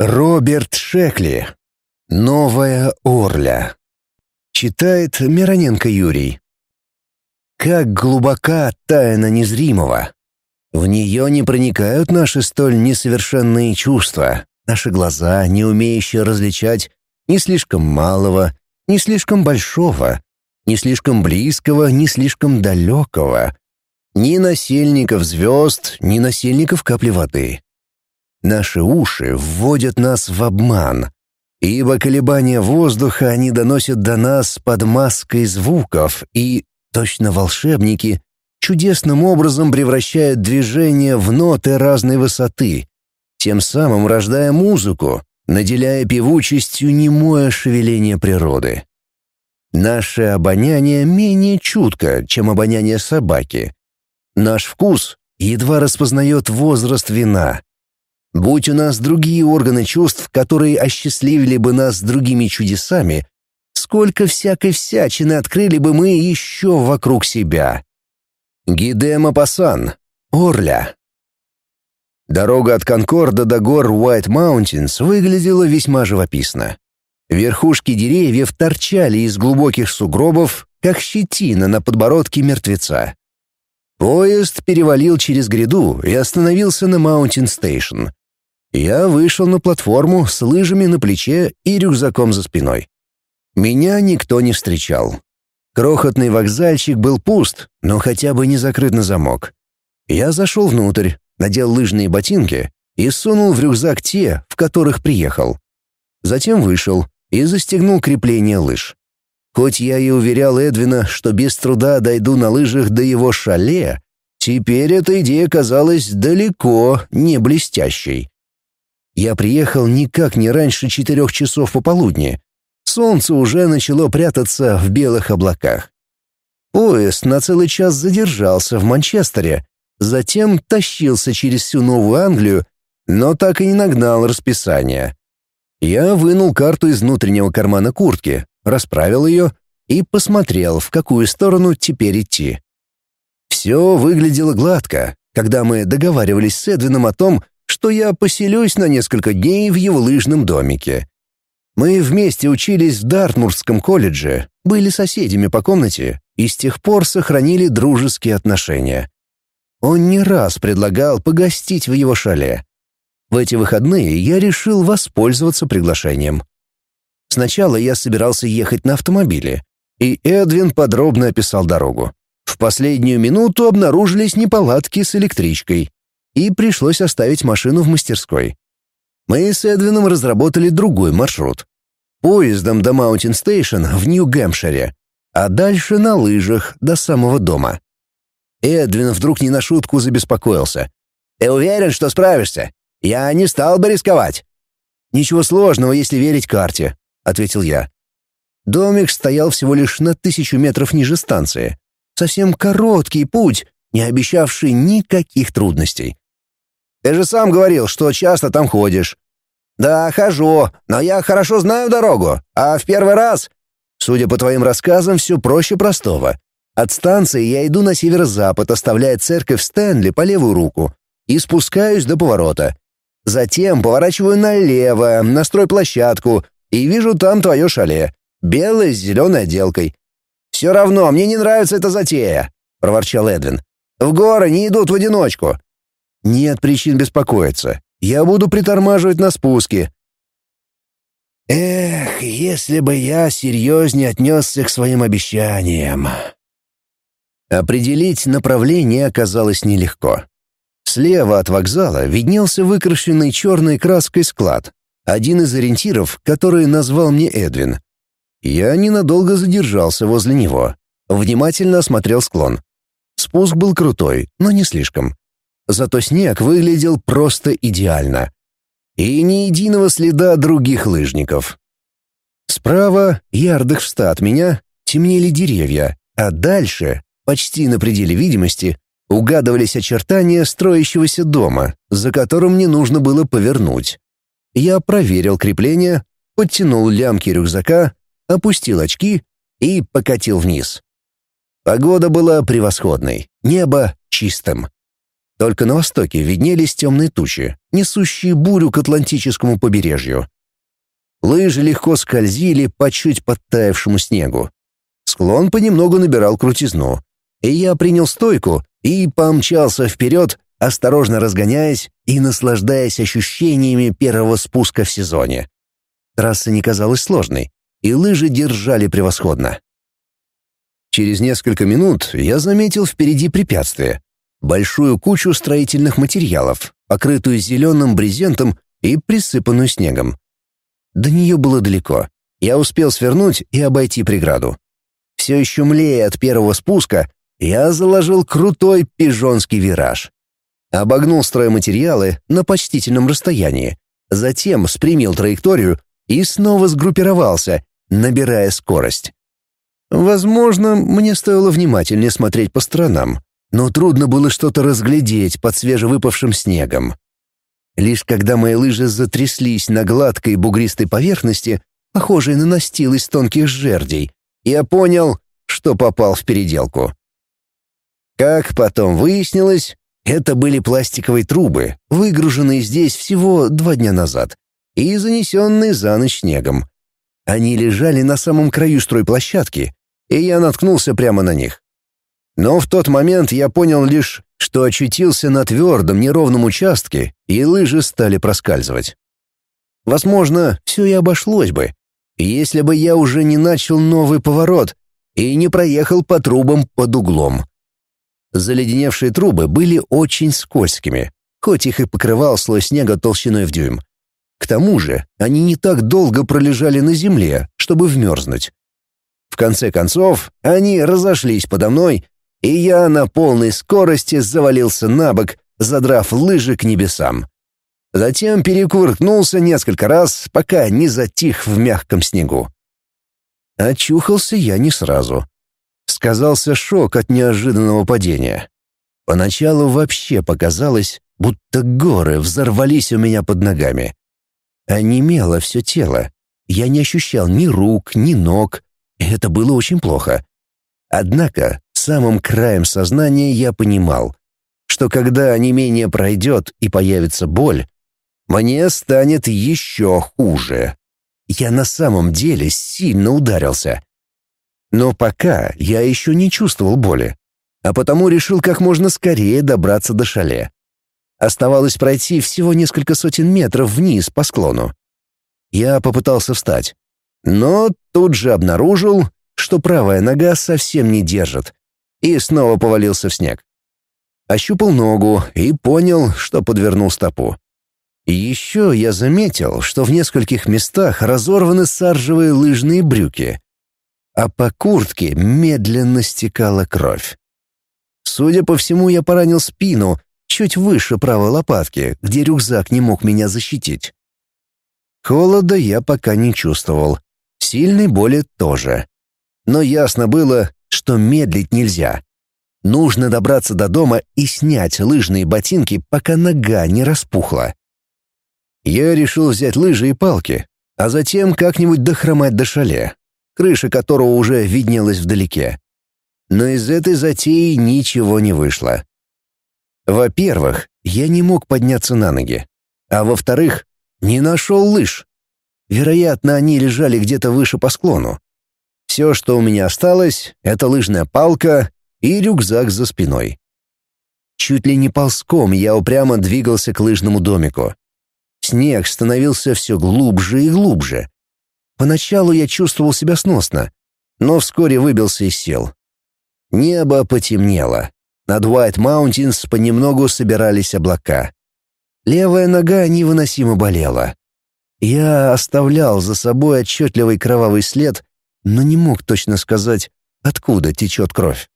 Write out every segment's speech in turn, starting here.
Роберт Шекли. Новая Орля. Читает Мироненко Юрий. Как глубока тайна незримого. В нее не проникают наши столь несовершенные чувства, наши глаза, не умеющие различать ни слишком малого, ни слишком большого, ни слишком близкого, ни слишком далекого, ни насельников звезд, ни насельников капли воды. Наши уши вводят нас в обман, ибо колебания воздуха они доносят до нас под маской звуков и, точно волшебники, чудесным образом превращают движение в ноты разной высоты, тем самым рождая музыку, наделяя певучестью немое шевеление природы. Наше обоняние менее чутко, чем обоняние собаки. Наш вкус едва распознает возраст вина, Будь у нас другие органы чувств, которые осчастливили бы нас другими чудесами, сколько всякой всячины открыли бы мы еще вокруг себя. Ги де Мопассан, Орля. Дорога от Конкорда до гор Уайт Маунтинс выглядела весьма живописно. Верхушки деревьев торчали из глубоких сугробов, как щетина на подбородке мертвеца. Поезд перевалил через гряду и остановился на Маунтин Стейшн. Я вышел на платформу с лыжами на плече и рюкзаком за спиной. Меня никто не встречал. Крохотный вокзальчик был пуст, но хотя бы не закрыт на замок. Я зашел внутрь, надел лыжные ботинки и сунул в рюкзак те, в которых приехал. Затем вышел и застегнул крепление лыж. Хоть я и уверял Эдвина, что без труда дойду на лыжах до его шале, теперь эта идея казалась далеко не блестящей. Я приехал никак не раньше четырех часов пополудни. Солнце уже начало прятаться в белых облаках. Поезд на целый час задержался в Манчестере, затем тащился через всю Новую Англию, но так и не нагнал расписание. Я вынул карту из внутреннего кармана куртки, расправил ее и посмотрел, в какую сторону теперь идти. Все выглядело гладко, когда мы договаривались с Эдвином о том, что я поселюсь на несколько дней в его лыжном домике. Мы вместе учились в Дартмурском колледже, были соседями по комнате и с тех пор сохранили дружеские отношения. Он не раз предлагал погостить в его шале. В эти выходные я решил воспользоваться приглашением. Сначала я собирался ехать на автомобиле, и Эдвин подробно описал дорогу. В последнюю минуту обнаружились неполадки с электрикой, и пришлось оставить машину в мастерской. Мы с Эдвином разработали другой маршрут. Поездом до Маунтин Стейшн в Нью-Гэмпшире, а дальше на лыжах до самого дома. Эдвин вдруг не на шутку забеспокоился. «Ты уверен, что справишься? Я не стал бы рисковать». «Ничего сложного, если верить карте», — ответил я. Домик стоял всего лишь на тысячу метров ниже станции. Совсем короткий путь, не обещавший никаких трудностей. Ты же сам говорил, что часто там ходишь». «Да, хожу, но я хорошо знаю дорогу, а в первый раз...» «Судя по твоим рассказам, все проще простого. От станции я иду на северо-запад, оставляя церковь Стэнли по левую руку, и спускаюсь до поворота. Затем поворачиваю налево, на стройплощадку, и вижу там твое шале, белое с зеленой отделкой. «Все равно, мне не нравится эта затея», — проворчал Эдвин. «В горы не идут в одиночку. Нет причин беспокоиться. Я буду притормаживать на спуске. Эх, если бы я серьезнее отнесся к своим обещаниям. Определить направление оказалось нелегко. Слева от вокзала виднелся выкрашенный черной краской склад, один из ориентиров, который назвал мне Эдвин. Я ненадолго задержался возле него, внимательно осмотрел склон. Спуск был крутой, но не слишком. Зато снег выглядел просто идеально. И ни единого следа других лыжников. Справа, ярдах в ста от меня, темнели деревья, а дальше, почти на пределе видимости, угадывались очертания строящегося дома, за которым мне нужно было повернуть. Я проверил крепление, подтянул лямки рюкзака, опустил очки и покатил вниз. Погода была превосходной, небо чистым. Только на востоке виднелись темные тучи, несущие бурю к Атлантическому побережью. Лыжи легко скользили по чуть подтаявшему снегу. Склон понемногу набирал крутизну, и я принял стойку и помчался вперед, осторожно разгоняясь и наслаждаясь ощущениями первого спуска в сезоне. Трасса не казалась сложной, и лыжи держали превосходно. Через несколько минут я заметил впереди препятствие — большую кучу строительных материалов, покрытую зеленым брезентом и присыпанную снегом. До нее было далеко. Я успел свернуть и обойти преграду. Все еще млея от первого спуска, я заложил крутой пижонский вираж. Обогнул стройматериалы на почтительном расстоянии, затем спрямил траекторию и снова сгруппировался, набирая скорость. Возможно, мне стоило внимательнее смотреть по сторонам, но трудно было что-то разглядеть под свежевыпавшим снегом. Лишь когда мои лыжи затряслись на гладкой бугристой поверхности, похожей на настил из тонких жердей, я понял, что попал в переделку. Как потом выяснилось, это были пластиковые трубы, выгруженные здесь всего два дня назад и занесенные за ночь снегом. Они лежали на самом краю стройплощадки, и я наткнулся прямо на них. Но в тот момент я понял лишь, что очутился на твердом неровном участке, и лыжи стали проскальзывать. Возможно, все и обошлось бы, если бы я уже не начал новый поворот и не проехал по трубам под углом. Заледеневшие трубы были очень скользкими, хоть их и покрывал слой снега толщиной в дюйм. К тому же они не так долго пролежали на земле, чтобы вмерзнуть. В конце концов, они разошлись подо мной, и я на полной скорости завалился на бок, задрав лыжи к небесам. Затем перекуркнулся несколько раз, пока не затих в мягком снегу. Очухался я не сразу. Сказался шок от неожиданного падения. Поначалу вообще показалось, будто горы взорвались у меня под ногами. Онемело все тело. Я не ощущал ни рук, ни ног. Это было очень плохо. Однако самым краем сознания я понимал, что когда онемение пройдет и появится боль, мне станет еще хуже. Я на самом деле сильно ударился. Но пока я еще не чувствовал боли, а потому решил как можно скорее добраться до шале. Оставалось пройти всего несколько сотен метров вниз по склону. Я попытался встать, но тут же обнаружил, что правая нога совсем не держит, и снова повалился в снег. Ощупал ногу и понял, что подвернул стопу. еще я заметил, что в нескольких местах разорваны саржевые лыжные брюки, а по куртке медленно стекала кровь. Судя по всему, я поранил спину чуть выше правой лопатки, где рюкзак не мог меня защитить. Холода я пока не чувствовал, сильной боли тоже. Но ясно было, что медлить нельзя. Нужно добраться до дома и снять лыжные ботинки, пока нога не распухла. Я решил взять лыжи и палки, а затем как-нибудь дохромать до шале, крыша которого уже виднелась вдалеке. Но из этой затеи ничего не вышло. Во-первых, я не мог подняться на ноги. А во-вторых, не нашел лыж. Вероятно, они лежали где-то выше по склону. Все, что у меня осталось, это лыжная палка и рюкзак за спиной. Чуть ли не ползком я упрямо двигался к лыжному домику. Снег становился все глубже и глубже. Поначалу я чувствовал себя сносно, но вскоре выбился из сил. Небо потемнело. Над White Mountains понемногу собирались облака. Левая нога невыносимо болела. Я оставлял за собой отчетливый кровавый след, но не мог точно сказать, откуда течет кровь.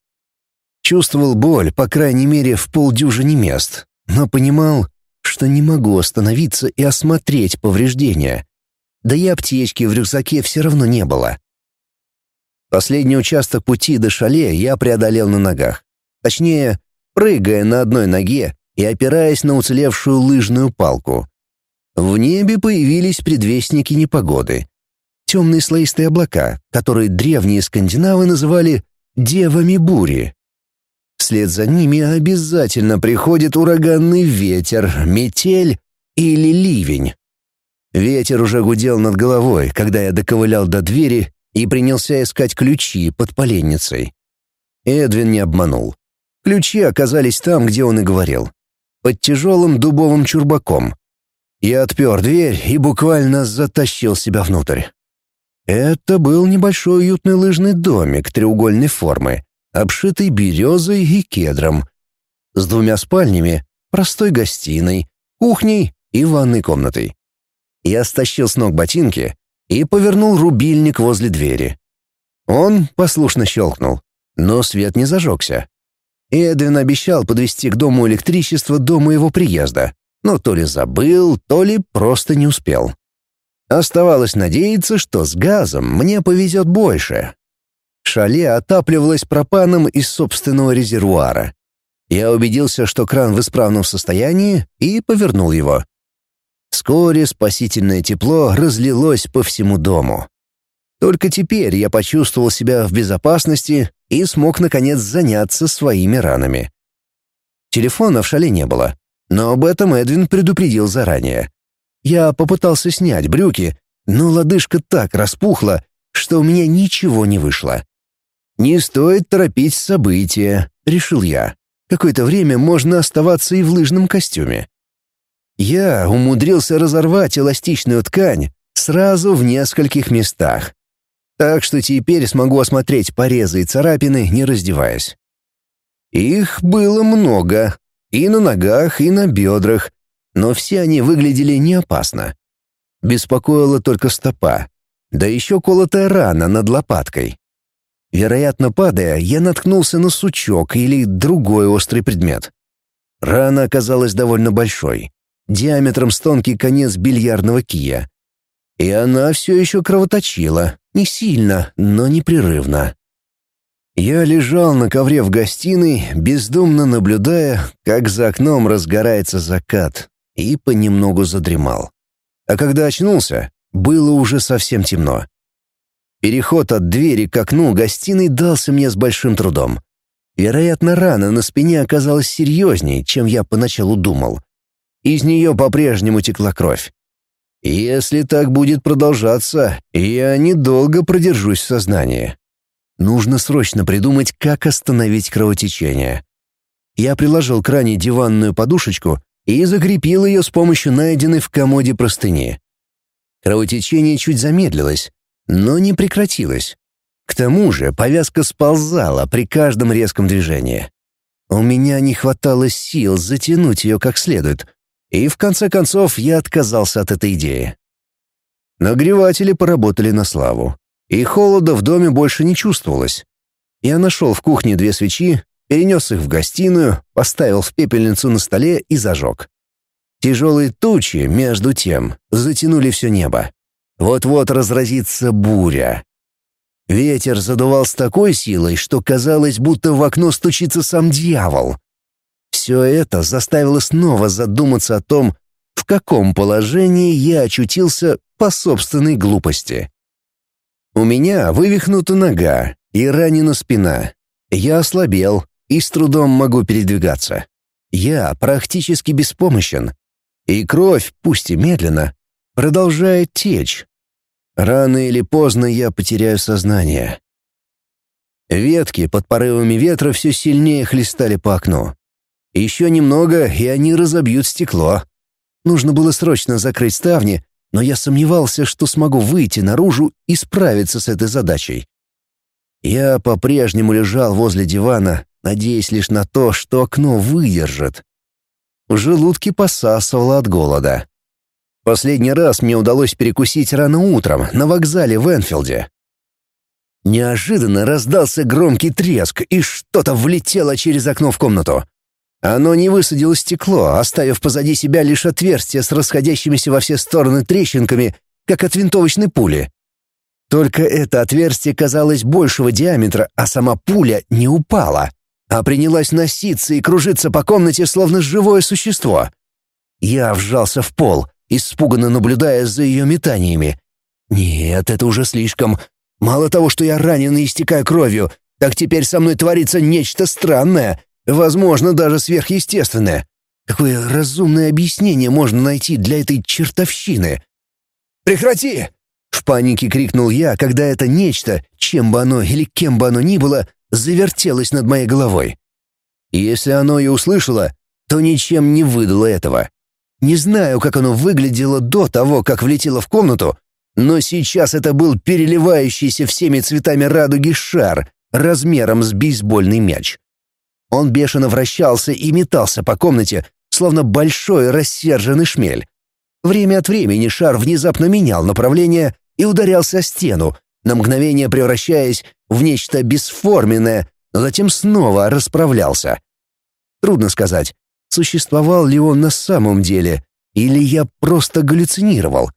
Чувствовал боль, по крайней мере, в полдюжине мест, но понимал, что не могу остановиться и осмотреть повреждения. Да и аптечки в рюкзаке все равно не было. Последний участок пути до шале я преодолел на ногах. Точнее, прыгая на одной ноге и опираясь на уцелевшую лыжную палку. В небе появились предвестники непогоды. Темные слоистые облака, которые древние скандинавы называли «девами бури». Вслед за ними обязательно приходит ураганный ветер, метель или ливень. Ветер уже гудел над головой, когда я доковылял до двери и принялся искать ключи под поленницей. Эдвин не обманул. Ключи оказались там, где он и говорил. Под тяжелым дубовым чурбаком. Я отпер дверь и буквально затащил себя внутрь. Это был небольшой уютный лыжный домик треугольной формы, обшитый березой и кедром, с двумя спальнями, простой гостиной, кухней и ванной комнатой. Я стащил с ног ботинки и повернул рубильник возле двери. Он послушно щелкнул, но свет не зажегся. Эдвин обещал подвести к дому электричество до моего приезда, но то ли забыл, то ли просто не успел. Оставалось надеяться, что с газом мне повезет больше. Шале отапливалось пропаном из собственного резервуара. Я убедился, что кран в исправном состоянии, и повернул его. Вскоре спасительное тепло разлилось по всему дому. Только теперь я почувствовал себя в безопасности и смог, наконец, заняться своими ранами. Телефона в шале не было, но об этом Эдвин предупредил заранее. Я попытался снять брюки, но лодыжка так распухла, что у меня ничего не вышло. «Не стоит торопить события», — решил я. «Какое-то время можно оставаться и в лыжном костюме». Я умудрился разорвать эластичную ткань сразу в нескольких местах. Так что теперь смогу осмотреть порезы и царапины, не раздеваясь. Их было много, и на ногах, и на бедрах, но все они выглядели не опасно. Беспокоила только стопа, да еще колотая рана над лопаткой. Вероятно, падая, я наткнулся на сучок или другой острый предмет. Рана оказалась довольно большой диаметром с тонкий конец бильярдного кия. И она все еще кровоточила, не сильно, но непрерывно. Я лежал на ковре в гостиной, бездумно наблюдая, как за окном разгорается закат, и понемногу задремал. А когда очнулся, было уже совсем темно. Переход от двери к окну гостиной дался мне с большим трудом. Вероятно, рана на спине оказалась серьезнее, чем я поначалу думал. Из нее по-прежнему текла кровь. Если так будет продолжаться, я недолго продержусь в сознании. Нужно срочно придумать, как остановить кровотечение. Я приложил к ране диванную подушечку и закрепил ее с помощью найденной в комоде простыни. Кровотечение чуть замедлилось, но не прекратилось. К тому же повязка сползала при каждом резком движении. У меня не хватало сил затянуть ее как следует — и в конце концов я отказался от этой идеи. Нагреватели поработали на славу, и холода в доме больше не чувствовалось. Я нашел в кухне две свечи, перенес их в гостиную, поставил в пепельницу на столе и зажег. Тяжелые тучи, между тем, затянули все небо. Вот-вот разразится буря. Ветер задувал с такой силой, что казалось, будто в окно стучится сам дьявол. Все это заставило снова задуматься о том, в каком положении я очутился по собственной глупости. У меня вывихнута нога и ранена спина. Я ослабел и с трудом могу передвигаться. Я практически беспомощен. И кровь, пусть и медленно, продолжает течь. Рано или поздно я потеряю сознание. Ветки под порывами ветра все сильнее хлестали по окну. Еще немного, и они разобьют стекло. Нужно было срочно закрыть ставни, но я сомневался, что смогу выйти наружу и справиться с этой задачей. Я по-прежнему лежал возле дивана, надеясь лишь на то, что окно выдержит. В желудке посасывало от голода. Последний раз мне удалось перекусить рано утром на вокзале в Энфилде. Неожиданно раздался громкий треск, и что-то влетело через окно в комнату. Оно не высадило стекло, оставив позади себя лишь отверстие с расходящимися во все стороны трещинками, как от винтовочной пули. Только это отверстие казалось большего диаметра, а сама пуля не упала, а принялась носиться и кружиться по комнате, словно живое существо. Я вжался в пол, испуганно наблюдая за ее метаниями. Нет, это уже слишком. Мало того, что я ранен и истекаю кровью, так теперь со мной творится нечто странное — возможно, даже сверхъестественное. Какое разумное объяснение можно найти для этой чертовщины? «Прекрати!» — в панике крикнул я, когда это нечто, чем бы оно или кем бы оно ни было, завертелось над моей головой. Если оно и услышало, то ничем не выдало этого. Не знаю, как оно выглядело до того, как влетело в комнату, но сейчас это был переливающийся всеми цветами радуги шар размером с бейсбольный мяч. Он бешено вращался и метался по комнате, словно большой рассерженный шмель. Время от времени шар внезапно менял направление и ударялся о стену, на мгновение превращаясь в нечто бесформенное, но затем снова расправлялся. Трудно сказать, существовал ли он на самом деле, или я просто галлюцинировал.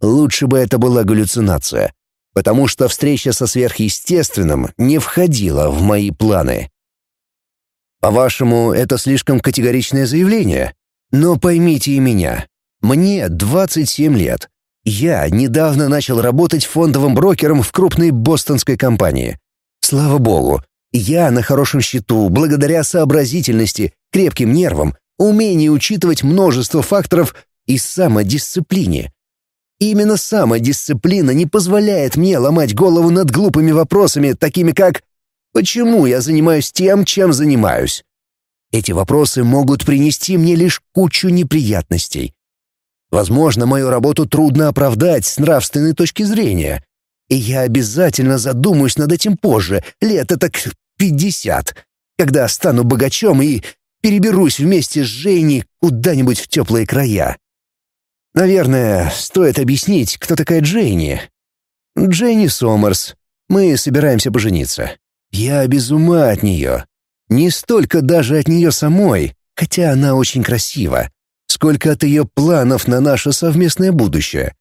Лучше бы это была галлюцинация, потому что встреча со сверхъестественным не входила в мои планы. По-вашему, это слишком категоричное заявление? Но поймите и меня. Мне 27 лет. Я недавно начал работать фондовым брокером в крупной бостонской компании. Слава богу, я на хорошем счету благодаря сообразительности, крепким нервам, умению учитывать множество факторов и самодисциплине. Именно самодисциплина не позволяет мне ломать голову над глупыми вопросами, такими как «Почему я занимаюсь тем, чем занимаюсь?» Эти вопросы могут принести мне лишь кучу неприятностей. Возможно, мою работу трудно оправдать с нравственной точки зрения, и я обязательно задумаюсь над этим позже, лет так пятьдесят, когда стану богачом и переберусь вместе с Женей куда-нибудь в теплые края. Наверное, стоит объяснить, кто такая Джейни. Джейни Сомерс. Мы собираемся пожениться. Я без ума от нее. Не столько даже от нее самой, хотя она очень красива, сколько от ее планов на наше совместное будущее.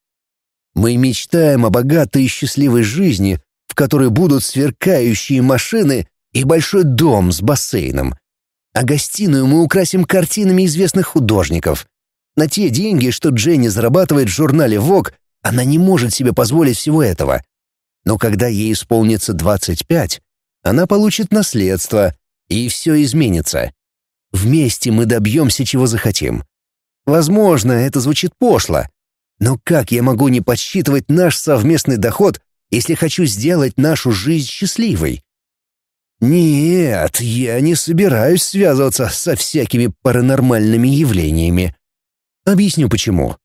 Мы мечтаем о богатой и счастливой жизни, в которой будут сверкающие машины и большой дом с бассейном. А гостиную мы украсим картинами известных художников. На те деньги, что Дженни зарабатывает в журнале Vogue, она не может себе позволить всего этого. Но когда ей исполнится 25, она получит наследство, и все изменится. Вместе мы добьемся, чего захотим. Возможно, это звучит пошло, но как я могу не подсчитывать наш совместный доход, если хочу сделать нашу жизнь счастливой? Нет, я не собираюсь связываться со всякими паранормальными явлениями. Объясню почему.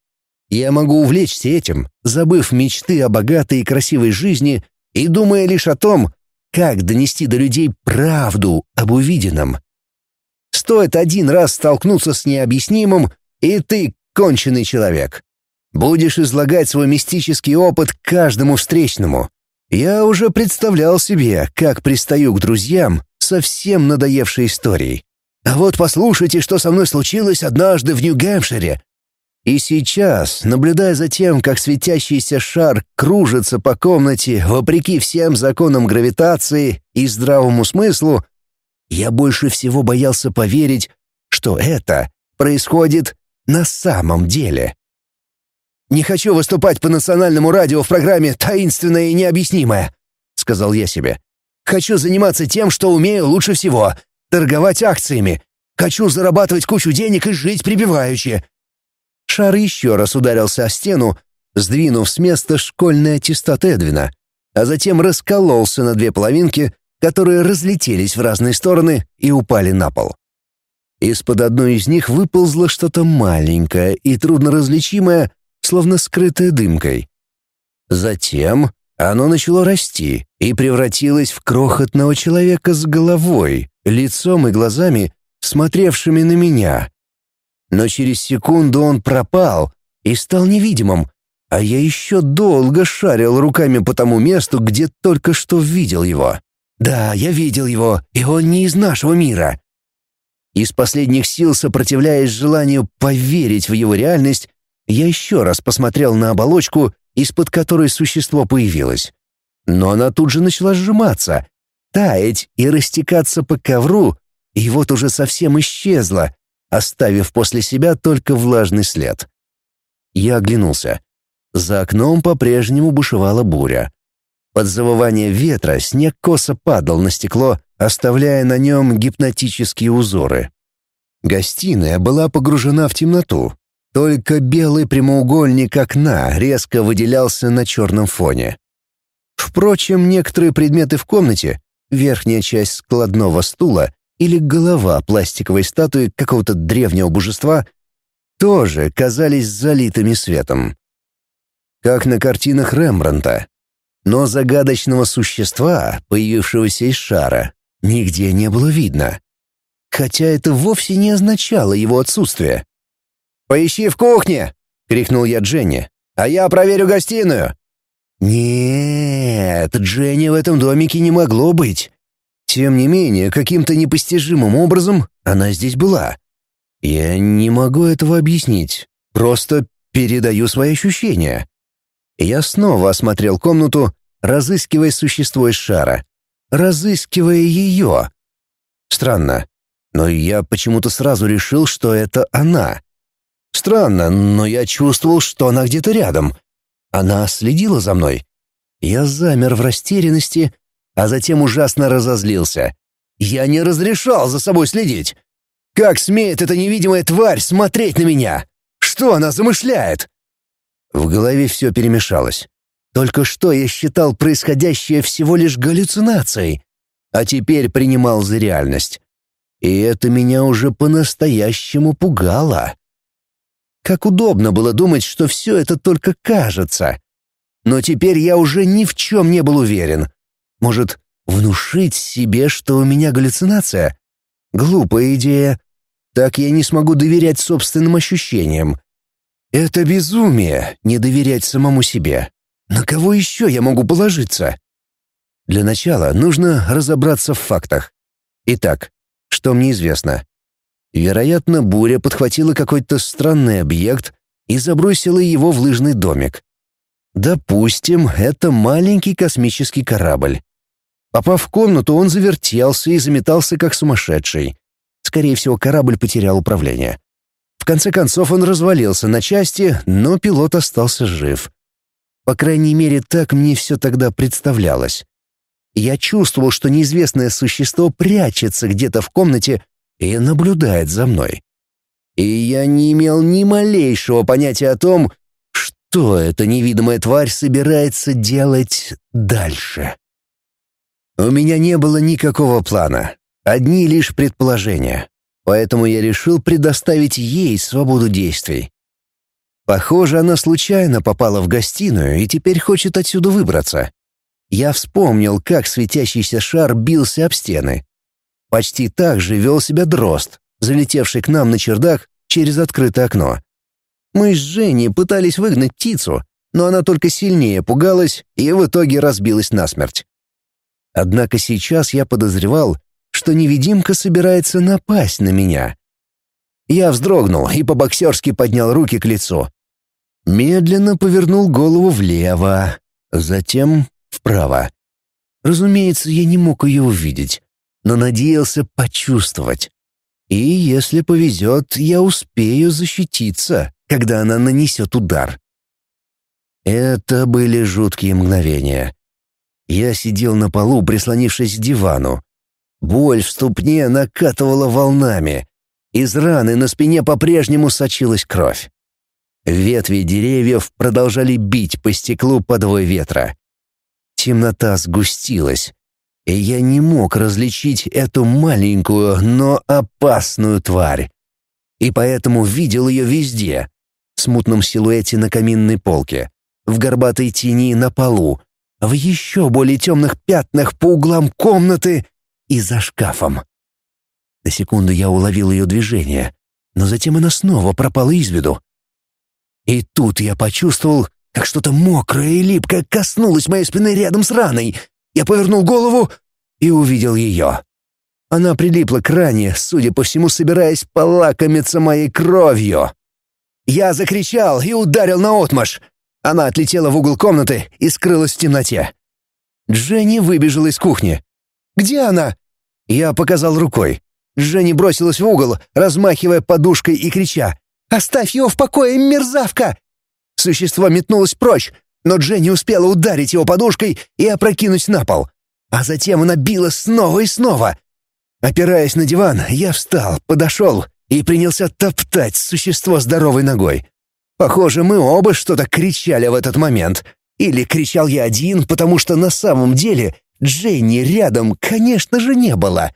Я могу увлечься этим, забыв мечты о богатой и красивой жизни и думая лишь о том, как донести до людей правду об увиденном. Стоит один раз столкнуться с необъяснимым, и ты конченый человек. Будешь излагать свой мистический опыт каждому встречному. Я уже представлял себе, как пристаю к друзьям совсем надоевшей историей. А вот послушайте, что со мной случилось однажды в Нью-Гэмпшире. И сейчас, наблюдая за тем, как светящийся шар кружится по комнате вопреки всем законам гравитации и здравому смыслу, я больше всего боялся поверить, что это происходит на самом деле. «Не хочу выступать по национальному радио в программе «Таинственное и необъяснимое», — сказал я себе. «Хочу заниматься тем, что умею лучше всего — торговать акциями. Хочу зарабатывать кучу денег и жить прибиваючи». Шар еще раз ударился о стену, сдвинув с места школьный аттестат Эдвина, а затем раскололся на две половинки, которые разлетелись в разные стороны и упали на пол. Из-под одной из них выползло что-то маленькое и трудноразличимое, словно скрытое дымкой. Затем оно начало расти и превратилось в крохотного человека с головой, лицом и глазами, смотревшими на меня. Но через секунду он пропал и стал невидимым, а я еще долго шарил руками по тому месту, где только что видел его. Да, я видел его, и он не из нашего мира. Из последних сил, сопротивляясь желанию поверить в его реальность, я еще раз посмотрел на оболочку, из-под которой существо появилось. Но она тут же начала сжиматься, таять и растекаться по ковру, и вот уже совсем исчезла, оставив после себя только влажный след. Я оглянулся. За окном по-прежнему бушевала буря. Под завывание ветра снег косо падал на стекло, оставляя на нем гипнотические узоры. Гостиная была погружена в темноту. Только белый прямоугольник окна резко выделялся на черном фоне. Впрочем, некоторые предметы в комнате, верхняя часть складного стула или голова пластиковой статуи какого-то древнего божества, тоже казались залитыми светом. Как на картинах Рембрандта. Но загадочного существа, появившегося из шара, нигде не было видно. Хотя это вовсе не означало его отсутствие. «Поищи в кухне!» — крикнул я Дженни. «А я проверю гостиную!» Нет, Дженни в этом домике не могло быть. Тем не менее, каким-то непостижимым образом она здесь была. Я не могу этого объяснить, просто передаю свои ощущения. Я снова осмотрел комнату, разыскивая существо из шара, разыскивая ее. Странно, но я почему-то сразу решил, что это она. Странно, но я чувствовал, что она где-то рядом — она следила за мной. Я замер в растерянности, а затем ужасно разозлился. Я не разрешал за собой следить. Как смеет эта невидимая тварь смотреть на меня? Что она замышляет? В голове все перемешалось. Только что я считал происходящее всего лишь галлюцинацией, а теперь принимал за реальность. И это меня уже по-настоящему пугало. Как удобно было думать, что все это только кажется. Но теперь я уже ни в чем не был уверен. Может, внушить себе, что у меня галлюцинация? Глупая идея. Так я не смогу доверять собственным ощущениям. Это безумие — не доверять самому себе. На кого еще я могу положиться? Для начала нужно разобраться в фактах. Итак, что мне известно? Вероятно, буря подхватила какой-то странный объект и забросила его в лыжный домик. Допустим, это маленький космический корабль. Попав в комнату, он завертелся и заметался как сумасшедший. Скорее всего, корабль потерял управление. В конце концов он развалился на части, но пилот остался жив. По крайней мере, так мне все тогда представлялось. Я чувствовал, что неизвестное существо прячется где-то в комнате и наблюдает за мной. И я не имел ни малейшего понятия о том, что эта невидимая тварь собирается делать дальше. У меня не было никакого плана, одни лишь предположения, поэтому я решил предоставить ей свободу действий. Похоже, она случайно попала в гостиную и теперь хочет отсюда выбраться. Я вспомнил, как светящийся шар бился об стены, Почти так же вел себя дрозд, залетевший к нам на чердак через открытое окно. Мы с Женей пытались выгнать птицу, но она только сильнее пугалась и в итоге разбилась насмерть. Однако сейчас я подозревал, что невидимка собирается напасть на меня. Я вздрогнул и по-боксерски поднял руки к лицу. Медленно повернул голову влево, затем вправо. Разумеется, я не мог ее увидеть, но надеялся почувствовать. И если повезет, я успею защититься, когда она нанесет удар. Это были жуткие мгновения. Я сидел на полу, прислонившись к дивану. Боль в ступне накатывала волнами. Из раны на спине по-прежнему сочилась кровь. Ветви деревьев продолжали бить по стеклу подвой ветра. Темнота сгустилась и я не мог различить эту маленькую, но опасную тварь. И поэтому видел ее везде. В смутном силуэте на каминной полке, в горбатой тени на полу, в еще более темных пятнах по углам комнаты и за шкафом. На секунду я уловил ее движение, но затем она снова пропала из виду. И тут я почувствовал, как что-то мокрое и липкое коснулось моей спины рядом с раной — я повернул голову и увидел ее. Она прилипла к ране, судя по всему, собираясь полакомиться моей кровью. Я закричал и ударил наотмашь. Она отлетела в угол комнаты и скрылась в темноте. Дженни выбежала из кухни. «Где она?» Я показал рукой. Дженни бросилась в угол, размахивая подушкой и крича. «Оставь его в покое, мерзавка!» Существо метнулось прочь, но Дженни успела ударить его подушкой и опрокинуть на пол. А затем она била снова и снова. Опираясь на диван, я встал, подошел и принялся топтать существо здоровой ногой. Похоже, мы оба что-то кричали в этот момент. Или кричал я один, потому что на самом деле Дженни рядом, конечно же, не было.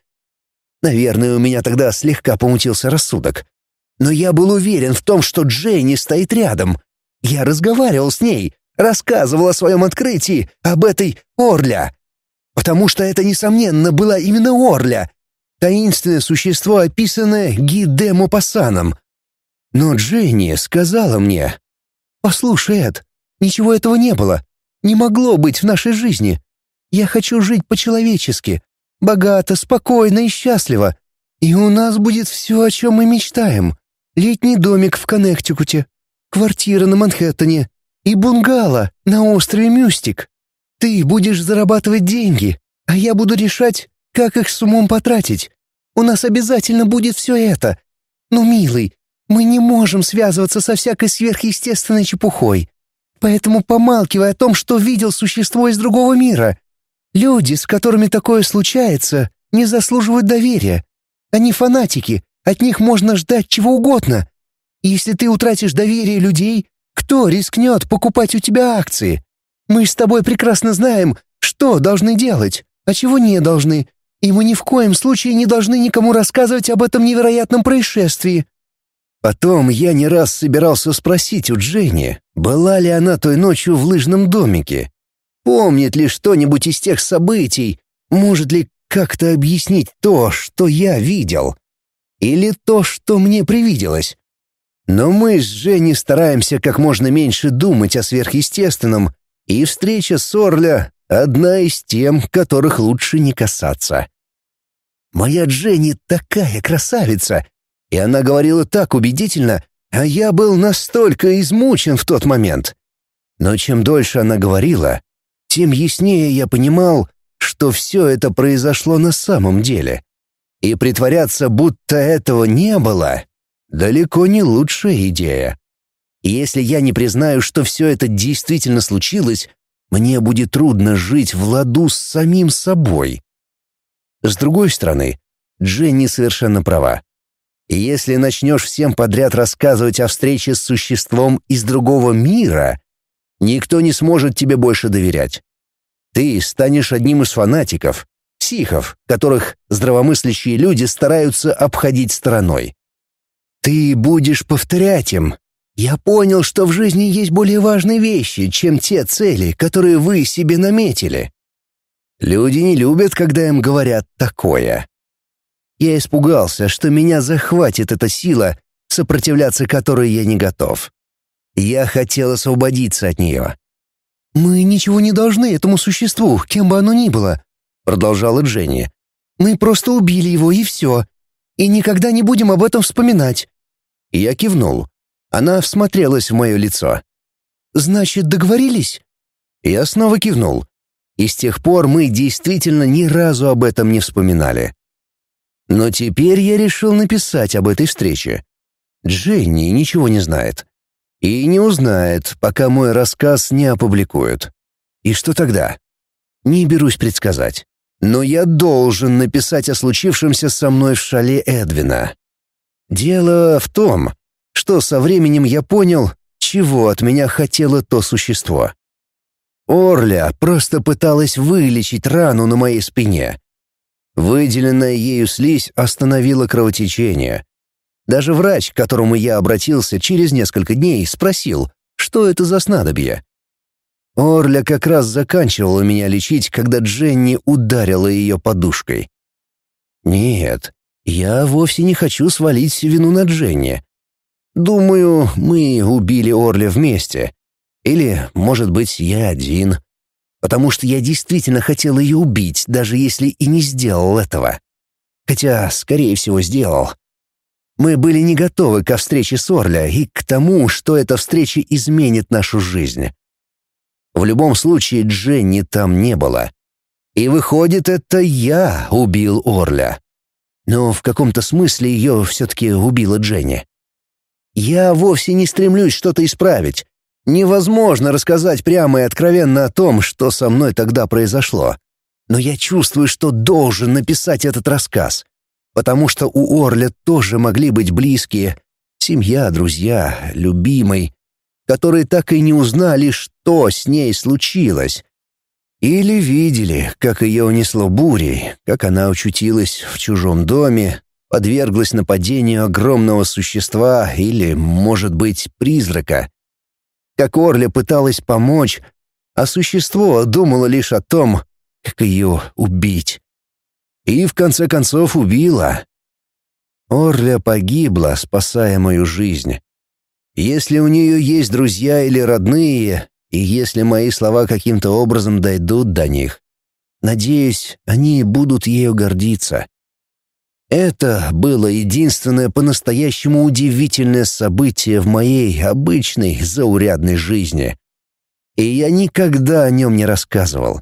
Наверное, у меня тогда слегка помутился рассудок. Но я был уверен в том, что Дженни стоит рядом. Я разговаривал с ней, рассказывал о своем открытии, об этой Орля. Потому что это, несомненно, была именно Орля. Таинственное существо, описанное Ги Мопассаном. Но Дженни сказала мне, «Послушай, Эд, ничего этого не было. Не могло быть в нашей жизни. Я хочу жить по-человечески, богато, спокойно и счастливо. И у нас будет все, о чем мы мечтаем. Летний домик в Коннектикуте, квартира на Манхэттене и бунгало на острове Мюстик. Ты будешь зарабатывать деньги, а я буду решать, как их с умом потратить. У нас обязательно будет все это. Ну, милый, мы не можем связываться со всякой сверхъестественной чепухой. Поэтому помалкивай о том, что видел существо из другого мира. Люди, с которыми такое случается, не заслуживают доверия. Они фанатики, от них можно ждать чего угодно. И если ты утратишь доверие людей, кто рискнет покупать у тебя акции? Мы с тобой прекрасно знаем, что должны делать, а чего не должны, и мы ни в коем случае не должны никому рассказывать об этом невероятном происшествии». Потом я не раз собирался спросить у Дженни, была ли она той ночью в лыжном домике, Помнит ли что-нибудь из тех событий? Может ли как-то объяснить то, что я видел? Или то, что мне привиделось? Но мы с Женей стараемся как можно меньше думать о сверхъестественном, и встреча с Орля — одна из тем, которых лучше не касаться. Моя Дженни такая красавица, и она говорила так убедительно, а я был настолько измучен в тот момент. Но чем дольше она говорила, тем яснее я понимал, что все это произошло на самом деле. И притворяться, будто этого не было, далеко не лучшая идея. Если я не признаю, что все это действительно случилось, мне будет трудно жить в ладу с самим собой. С другой стороны, Дженни совершенно права. Если начнешь всем подряд рассказывать о встрече с существом из другого мира, Никто не сможет тебе больше доверять. Ты станешь одним из фанатиков, психов, которых здравомыслящие люди стараются обходить стороной. Ты будешь повторять им. Я понял, что в жизни есть более важные вещи, чем те цели, которые вы себе наметили. Люди не любят, когда им говорят такое. Я испугался, что меня захватит эта сила, сопротивляться которой я не готов. Я хотел освободиться от нее. «Мы ничего не должны этому существу, кем бы оно ни было», — продолжала Дженни. «Мы просто убили его, и все. И никогда не будем об этом вспоминать». Я кивнул. Она всмотрелась в мое лицо. «Значит, договорились?» Я снова кивнул. И с тех пор мы действительно ни разу об этом не вспоминали. Но теперь я решил написать об этой встрече. Дженни ничего не знает. И не узнает, пока мой рассказ не опубликуют. И что тогда? Не берусь предсказать. Но я должен написать о случившемся со мной в шале Эдвина. Дело в том, что со временем я понял, чего от меня хотело то существо. Орля просто пыталась вылечить рану на моей спине. Выделенная ею слизь остановила кровотечение, даже врач, к которому я обратился через несколько дней, спросил, что это за снадобье. Орля как раз заканчивала меня лечить, когда Дженни ударила ее подушкой. Нет, я вовсе не хочу свалить вину на Дженни. Думаю, мы убили Орля вместе. Или, может быть, я один. Потому что я действительно хотел ее убить, даже если и не сделал этого. Хотя, скорее всего, сделал. Мы были не готовы ко встрече с Орля и к тому, что эта встреча изменит нашу жизнь. В любом случае Дженни там не было. И выходит, это я убил Орля. Но в каком-то смысле ее все-таки убила Дженни. Я вовсе не стремлюсь что-то исправить. Невозможно рассказать прямо и откровенно о том, что со мной тогда произошло. Но я чувствую, что должен написать этот рассказ. Потому что у Орля тоже могли быть близкие. Семья, друзья, любимый. Которые так и не узнали, что с ней случилось. Или видели, как ее унесло бурей, как она очутилась в чужом доме, подверглась нападению огромного существа или, может быть, призрака. Как Орля пыталась помочь, а существо думало лишь о том, как ее убить. И в конце концов убила. Орля погибла, спасая мою жизнь. Если у нее есть друзья или родные, и если мои слова каким-то образом дойдут до них, надеюсь, они будут ею гордиться. Это было единственное по-настоящему удивительное событие в моей обычной заурядной жизни. И я никогда о нем не рассказывал.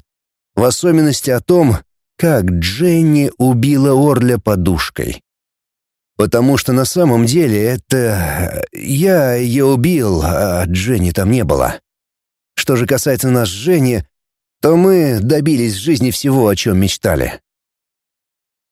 В особенности о том, как Дженни убила Орля подушкой. Потому что на самом деле это... Я ее убил, а Дженни там не было. Что же касается нас с Женей, то мы добились жизни всего, о чем мечтали.